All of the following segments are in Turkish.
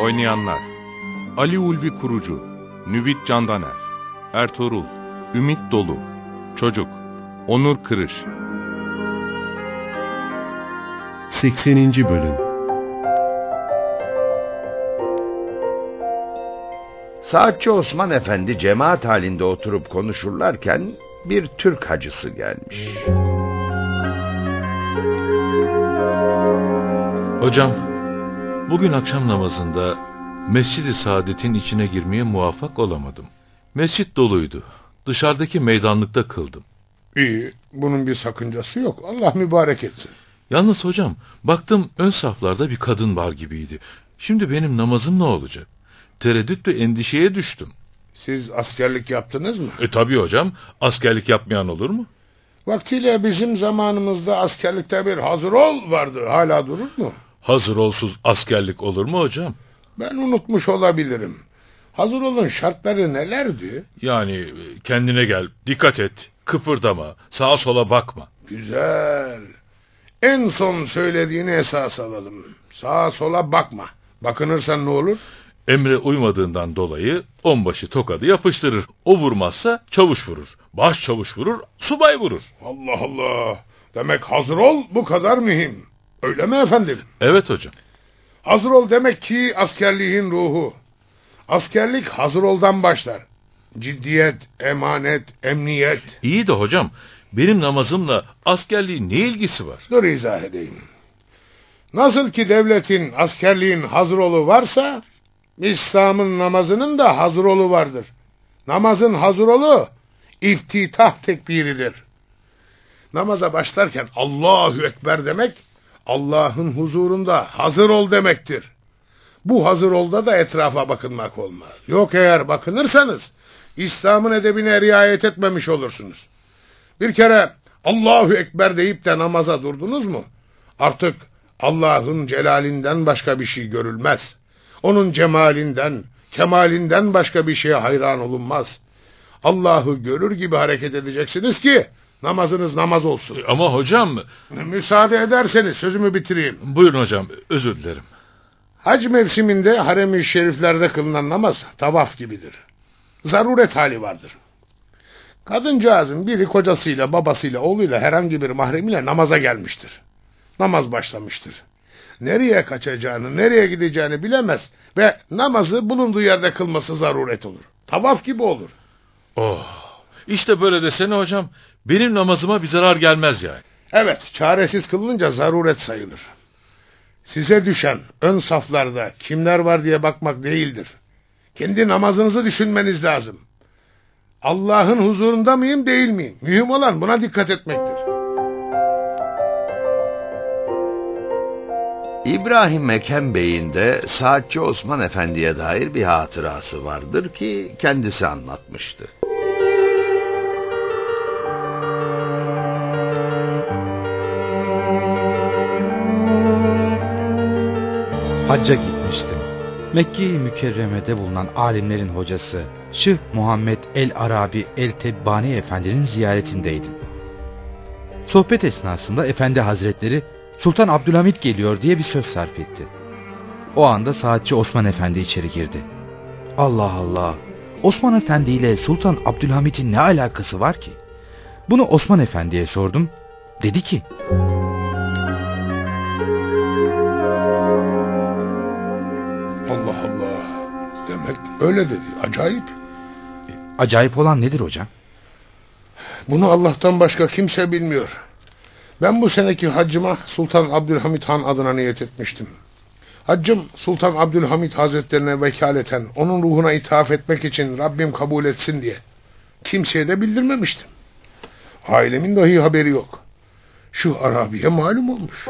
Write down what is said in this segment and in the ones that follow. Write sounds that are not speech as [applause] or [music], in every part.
Oynayanlar Ali Ulvi Kurucu Nüvit Candaner Ertuğrul Ümit Dolu Çocuk Onur Kırış 80. Bölüm Saatçi Osman Efendi cemaat halinde oturup konuşurlarken bir Türk hacısı gelmiş. Hocam, bugün akşam namazında Mescid-i Saadet'in içine girmeye muvaffak olamadım. Mescit doluydu. Dışarıdaki meydanlıkta kıldım. İyi, bunun bir sakıncası yok. Allah mübarek etsin. Yalnız hocam, baktım ön saflarda bir kadın var gibiydi. Şimdi benim namazım ne olacak? Tereddüt ve endişeye düştüm. Siz askerlik yaptınız mı? E tabi hocam, askerlik yapmayan olur mu? Vaktiyle bizim zamanımızda askerlikte bir hazır ol vardı. Hala durur mu? Hazır olsuz askerlik olur mu hocam? Ben unutmuş olabilirim. Hazır olun şartları nelerdi? Yani e, kendine gel, dikkat et, kıpırdama, sağa sola bakma. Güzel. En son söylediğini esas alalım. Sağa sola bakma. Bakınırsan ne olur? Emre uymadığından dolayı onbaşı tokadı yapıştırır. O vurmazsa çavuş vurur. Baş çavuş vurur, subay vurur. Allah Allah. Demek hazır ol bu kadar mühim. Öyle mi efendim? Evet hocam. Hazır ol demek ki askerliğin ruhu. Askerlik hazır oldan başlar. Ciddiyet, emanet, emniyet. İyi de hocam, benim namazımla askerliğin ne ilgisi var? Dur izah edeyim. Nasıl ki devletin, askerliğin hazır olu varsa, İslam'ın namazının da hazır olu vardır. Namazın hazır olu, iftitah tekbiridir. Namaza başlarken Allahu Ekber demek, Allah'ın huzurunda hazır ol demektir. Bu hazır olda da etrafa bakınmak olmaz. Yok eğer bakınırsanız, İslam'ın edebine riayet etmemiş olursunuz. Bir kere Allahu Ekber deyip de namaza durdunuz mu? Artık Allah'ın celalinden başka bir şey görülmez. Onun cemalinden, kemalinden başka bir şeye hayran olunmaz. Allah'ı görür gibi hareket edeceksiniz ki namazınız namaz olsun. Ama hocam... Müsaade ederseniz sözümü bitireyim. Buyurun hocam, özür dilerim. Hac mevsiminde harem-i şeriflerde kılınan namaz tavaf gibidir. Zaruret hali vardır. Kadıncağızın biri kocasıyla, babasıyla, oğluyla herhangi bir mahremiyle namaza gelmiştir. Namaz başlamıştır. Nereye kaçacağını, nereye gideceğini bilemez ve namazı bulunduğu yerde kılması zaruret olur. Tavaf gibi olur. Oh, işte böyle desene hocam. Benim namazıma bir zarar gelmez yani. Evet, çaresiz kılınca zaruret sayılır. Size düşen ön saflarda kimler var diye bakmak değildir. Kendi namazınızı düşünmeniz lazım. Allah'ın huzurunda mıyım değil miyim? Mühim olan buna dikkat etmektir. İbrahim Ekem Bey'in de Saatçi Osman Efendi'ye dair bir hatırası vardır ki kendisi anlatmıştı. Hacca gitmiştim. Mekke-i Mükerreme'de bulunan alimlerin hocası Şıh Muhammed el-Arabi el-Tebbani Efendi'nin ziyaretindeydim. Sohbet esnasında Efendi Hazretleri Sultan Abdülhamit geliyor diye bir söz sarf etti. O anda saatçi Osman Efendi içeri girdi. Allah Allah! Osman Efendi ile Sultan Abdülhamit'in ne alakası var ki? Bunu Osman Efendi'ye sordum. Dedi ki... öyle dedi. Acayip. Acayip olan nedir hocam? Bunu Allah'tan başka kimse bilmiyor. Ben bu seneki haccıma Sultan Abdülhamit Han adına niyet etmiştim. Haccım Sultan Abdülhamit Hazretlerine vekaleten onun ruhuna ithaf etmek için Rabbim kabul etsin diye. Kimseye de bildirmemiştim. Ailemin dahi haberi yok. Şu Arabi'ye malum olmuş.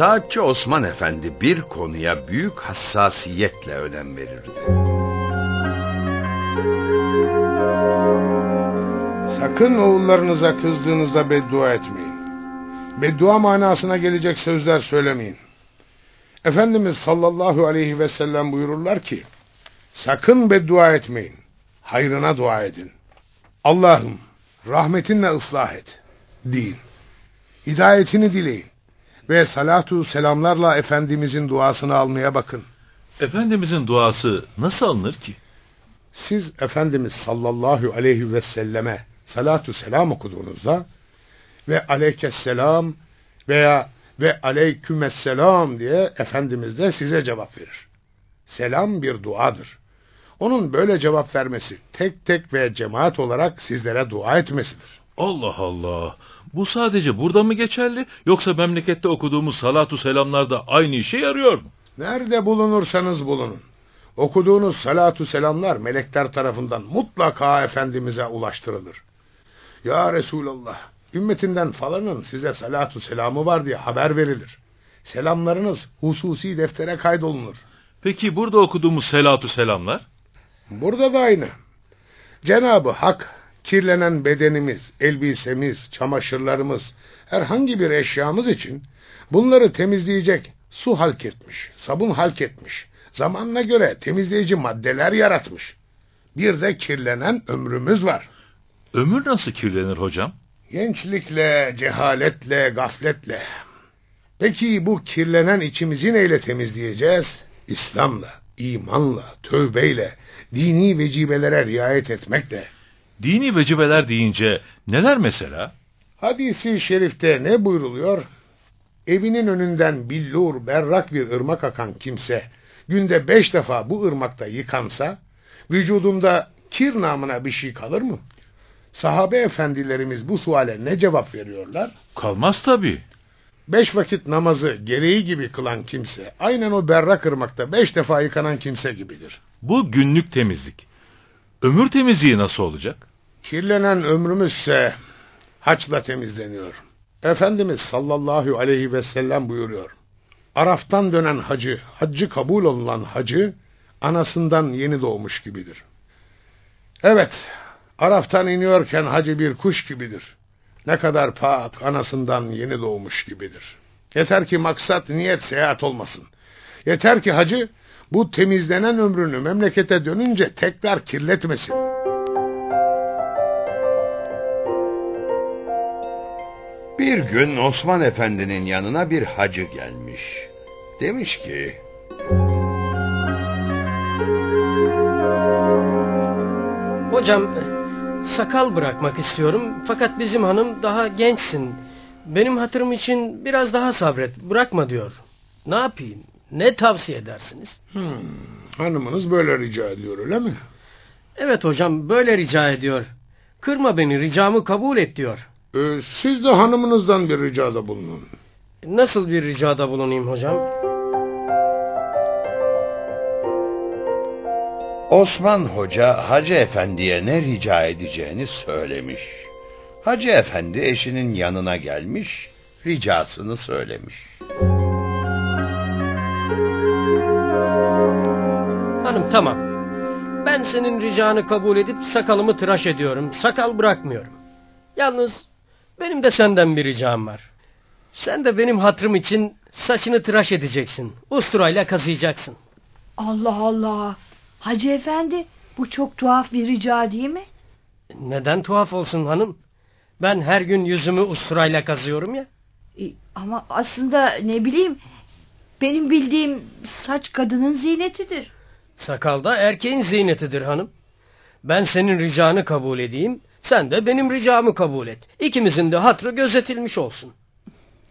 Saatçi Osman Efendi bir konuya büyük hassasiyetle önem verirdi. Sakın oğullarınıza kızdığınızda beddua etmeyin. Beddua manasına gelecek sözler söylemeyin. Efendimiz sallallahu aleyhi ve sellem buyururlar ki, sakın beddua etmeyin, hayrına dua edin. Allah'ım rahmetinle ıslah et, deyin. Hidayetini dileyin ve salatu selamlarla Efendimizin duasını almaya bakın. Efendimizin duası nasıl alınır ki? Siz Efendimiz sallallahu aleyhi ve selleme salatu selam okuduğunuzda ve aleykesselam veya ve aleykümesselam diye Efendimiz de size cevap verir. Selam bir duadır. Onun böyle cevap vermesi tek tek ve cemaat olarak sizlere dua etmesidir. Allah Allah. Bu sadece burada mı geçerli yoksa memlekette okuduğumuz salatu selamlarda aynı işe yarıyor mu? Nerede bulunursanız bulunun. Okuduğunuz salatu selamlar melekler tarafından mutlaka Efendimiz'e ulaştırılır. Ya Resulallah, ümmetinden falanın size salatu selamı var diye haber verilir. Selamlarınız hususi deftere kaydolunur. Peki burada okuduğumuz salatu selamlar? Burada da aynı. Cenabı Hak, kirlenen bedenimiz, elbisemiz, çamaşırlarımız, herhangi bir eşyamız için bunları temizleyecek su halk etmiş, sabun halk etmiş, zamanına göre temizleyici maddeler yaratmış. Bir de kirlenen ömrümüz var. Ömür nasıl kirlenir hocam? Gençlikle, cehaletle, gafletle. Peki bu kirlenen içimizi neyle temizleyeceğiz? İslam'la, imanla, tövbeyle, dini vecibelere riayet etmekle. Dini vecibeler deyince neler mesela? Hadisi şerifte ne buyruluyor? Evinin önünden billur, berrak bir ırmak akan kimse, günde beş defa bu ırmakta yıkansa, vücudunda kir namına bir şey kalır mı? Sahabe efendilerimiz bu suale ne cevap veriyorlar? Kalmaz tabii. Beş vakit namazı gereği gibi kılan kimse, aynen o berrak ırmakta beş defa yıkanan kimse gibidir. Bu günlük temizlik. Ömür temizliği nasıl olacak? Kirlenen ömrümüzse haçla temizleniyor. Efendimiz sallallahu aleyhi ve sellem buyuruyor. Araftan dönen hacı, haccı kabul olunan hacı, anasından yeni doğmuş gibidir. Evet, Araftan iniyorken hacı bir kuş gibidir. Ne kadar pak, anasından yeni doğmuş gibidir. Yeter ki maksat niyet seyahat olmasın. Yeter ki hacı bu temizlenen ömrünü memlekete dönünce tekrar kirletmesin. Bir gün Osman Efendi'nin yanına bir hacı gelmiş. Demiş ki, Hocam sakal bırakmak istiyorum fakat bizim hanım daha gençsin. Benim hatırım için biraz daha sabret bırakma diyor. Ne yapayım? Ne tavsiye edersiniz? Hmm, hanımınız böyle rica ediyor öyle mi? Evet hocam böyle rica ediyor. Kırma beni ricamı kabul et diyor. Ee, siz de hanımınızdan bir ricada bulunun. Nasıl bir ricada bulunayım hocam? Osman Hoca Hacı Efendi'ye ne rica edeceğini söylemiş. Hacı Efendi eşinin yanına gelmiş, ricasını söylemiş. Hanım tamam. Ben senin ricanı kabul edip sakalımı tıraş ediyorum. Sakal bırakmıyorum. Yalnız benim de senden bir ricam var. Sen de benim hatırım için saçını tıraş edeceksin. Usturayla kazıyacaksın. Allah Allah. Hacı efendi bu çok tuhaf bir rica değil mi? Neden tuhaf olsun hanım? Ben her gün yüzümü usturayla kazıyorum ya. E, ama aslında ne bileyim benim bildiğim saç kadının ziynetidir. Sakal da erkeğin ziynetidir hanım. Ben senin ricanı kabul edeyim, sen de benim ricamı kabul et. İkimizin de hatrı gözetilmiş olsun.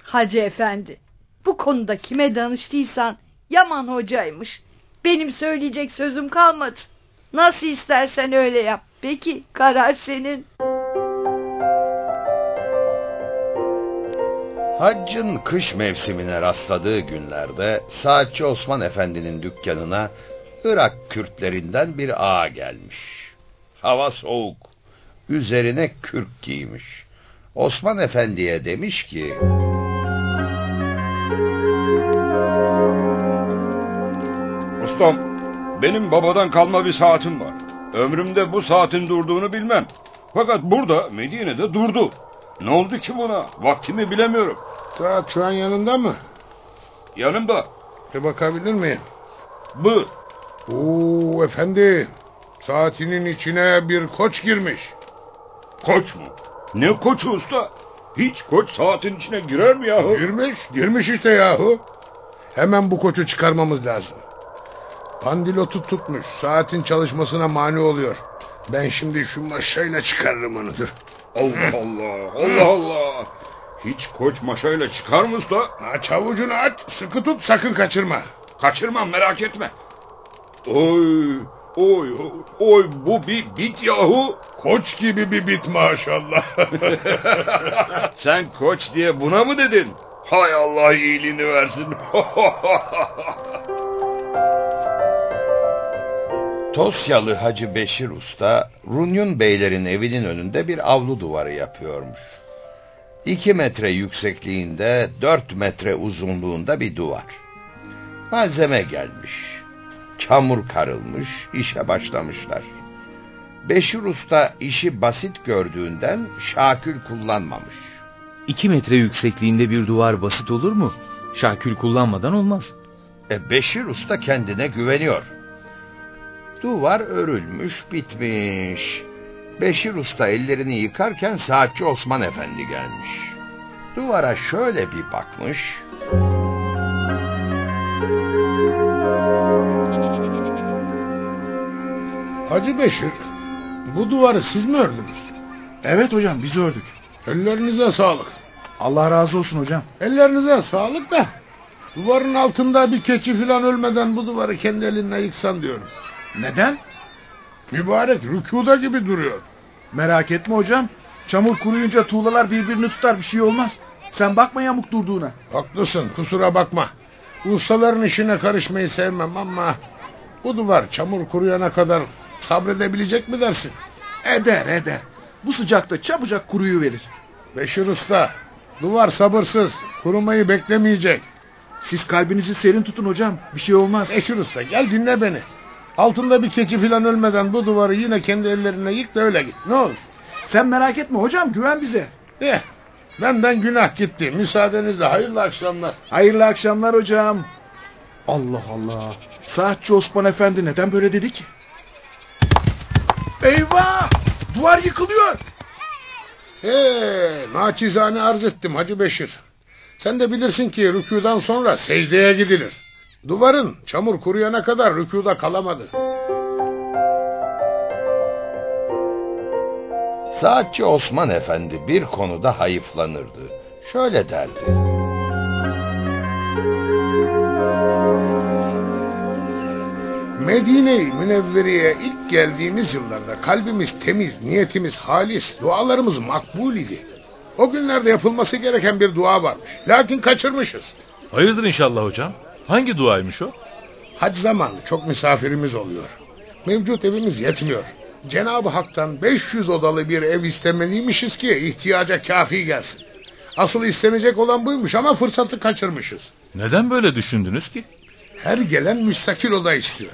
Hacı efendi bu konuda kime danıştıysan Yaman hocaymış. Benim söyleyecek sözüm kalmadı. Nasıl istersen öyle yap. Peki karar senin. Haccın kış mevsimine rastladığı günlerde Saatçi Osman Efendi'nin dükkanına Irak Kürtlerinden bir ağa gelmiş. Hava soğuk üzerine kürk giymiş. Osman Efendi'ye demiş ki... Ustam, benim babadan kalma bir saatim var. Ömrümde bu saatin durduğunu bilmem. Fakat burada Medine'de durdu. Ne oldu ki buna? Vaktimi bilemiyorum. Saat şu an yanında mı? Yanımda. Bir bakabilir miyim? Buyur. Oo efendi. Saatinin içine bir koç girmiş. Koç mu? Ne koçu usta? Hiç koç saatin içine girer mi yahu? Girmiş, girmiş işte yahu. Hemen bu koçu çıkarmamız lazım. Pandilotu tutmuş, saatin çalışmasına mani oluyor. Ben şimdi şu maşayla çıkarırım onu. Allah Allah, Allah Allah. Hiç koç maşayla çıkar mı usta? Aç avucunu aç, sıkı tut sakın kaçırma. Kaçırmam merak etme. Oy, oy, oy bu bir bit yahu. Koç gibi bir bit maşallah. [laughs] Sen koç diye buna mı dedin? Hay Allah iyiliğini versin. [laughs] Tosyalı Hacı Beşir Usta, Runyun Beylerin evinin önünde bir avlu duvarı yapıyormuş. İki metre yüksekliğinde, dört metre uzunluğunda bir duvar. Malzeme gelmiş. Çamur karılmış, işe başlamışlar. Beşir Usta işi basit gördüğünden şakül kullanmamış. İki metre yüksekliğinde bir duvar basit olur mu? Şakül kullanmadan olmaz. E Beşir Usta kendine güveniyor. Duvar örülmüş, bitmiş. Beşir Usta ellerini yıkarken saatçi Osman Efendi gelmiş. Duvara şöyle bir bakmış. Hacı Beşir, bu duvarı siz mi ördünüz? Evet hocam biz ördük. Ellerinize sağlık. Allah razı olsun hocam. Ellerinize sağlık da duvarın altında bir keçi filan ölmeden bu duvarı kendi elinle yıksan diyorum. Neden? Mübarek rükuda gibi duruyor. Merak etme hocam. Çamur kuruyunca tuğlalar birbirini tutar bir şey olmaz. Sen bakma yamuk durduğuna. Haklısın kusura bakma. Ustaların işine karışmayı sevmem ama bu duvar çamur kuruyana kadar sabredebilecek mi dersin? Eder eder. Bu sıcakta çabucak kuruyu verir. Beşir Usta, duvar sabırsız, kurumayı beklemeyecek. Siz kalbinizi serin tutun hocam. Bir şey olmaz. Beşir Usta gel dinle beni. Altında bir keçi filan ölmeden bu duvarı yine kendi ellerine yık da öyle git. Ne olur. Sen merak etme hocam güven bize. Eh, benden günah gitti. Müsaadenizle hayırlı akşamlar. Hayırlı akşamlar hocam. Allah Allah. Saatçi Osman Efendi neden böyle dedi ki? Eyvah! Duvar yıkılıyor. He, naçizane arz ettim Hacı Beşir. Sen de bilirsin ki rükudan sonra secdeye gidilir. Duvarın çamur kuruyana kadar rükuda kalamadı. Saatçi Osman Efendi bir konuda hayıflanırdı. Şöyle derdi. Medine-i Münevveri'ye ilk geldiğimiz yıllarda kalbimiz temiz, niyetimiz halis, dualarımız makbul idi. O günlerde yapılması gereken bir dua varmış. Lakin kaçırmışız. Hayırdır inşallah hocam? Hangi duaymış o? Hac zamanı çok misafirimiz oluyor. Mevcut evimiz yetmiyor. Cenab-ı Hak'tan 500 odalı bir ev istemeliymişiz ki ihtiyaca kafi gelsin. Asıl istenecek olan buymuş ama fırsatı kaçırmışız. Neden böyle düşündünüz ki? Her gelen müstakil oda istiyor.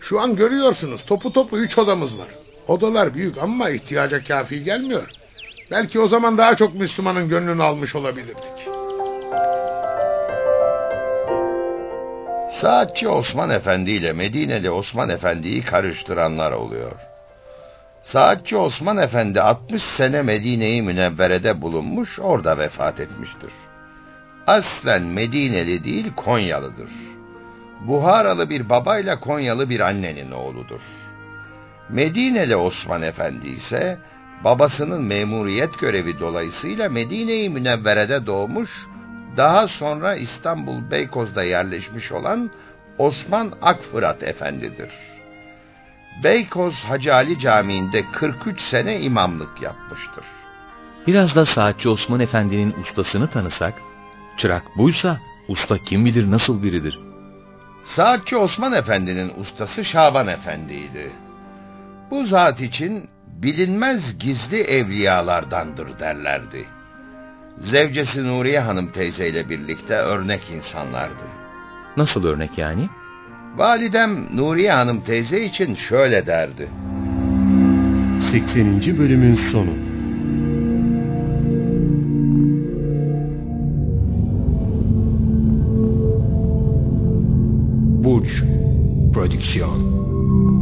Şu an görüyorsunuz topu topu üç odamız var. Odalar büyük ama ihtiyaca kafi gelmiyor. Belki o zaman daha çok Müslümanın gönlünü almış olabilirdik. Saatçi Osman Efendi ile Medineli Osman Efendi'yi karıştıranlar oluyor. Saatçi Osman Efendi 60 sene Medine-i Münevvere'de bulunmuş, orada vefat etmiştir. Aslen Medineli değil Konyalıdır. Buharalı bir babayla Konyalı bir annenin oğludur. Medineli Osman Efendi ise babasının memuriyet görevi dolayısıyla Medine-i Münevvere'de doğmuş, daha sonra İstanbul Beykoz'da yerleşmiş olan Osman Akfırat Efendidir. Beykoz Hacı Ali Camii'nde 43 sene imamlık yapmıştır. Biraz da saatçi Osman Efendi'nin ustasını tanısak, çırak buysa usta kim bilir nasıl biridir. Saatçi Osman Efendi'nin ustası Şaban Efendi'ydi. Bu zat için bilinmez gizli evliyalardandır derlerdi. Zevcesi Nuriye Hanım teyzeyle birlikte örnek insanlardı. Nasıl örnek yani? Validem Nuriye Hanım teyze için şöyle derdi. 80. bölümün sonu. egipcio.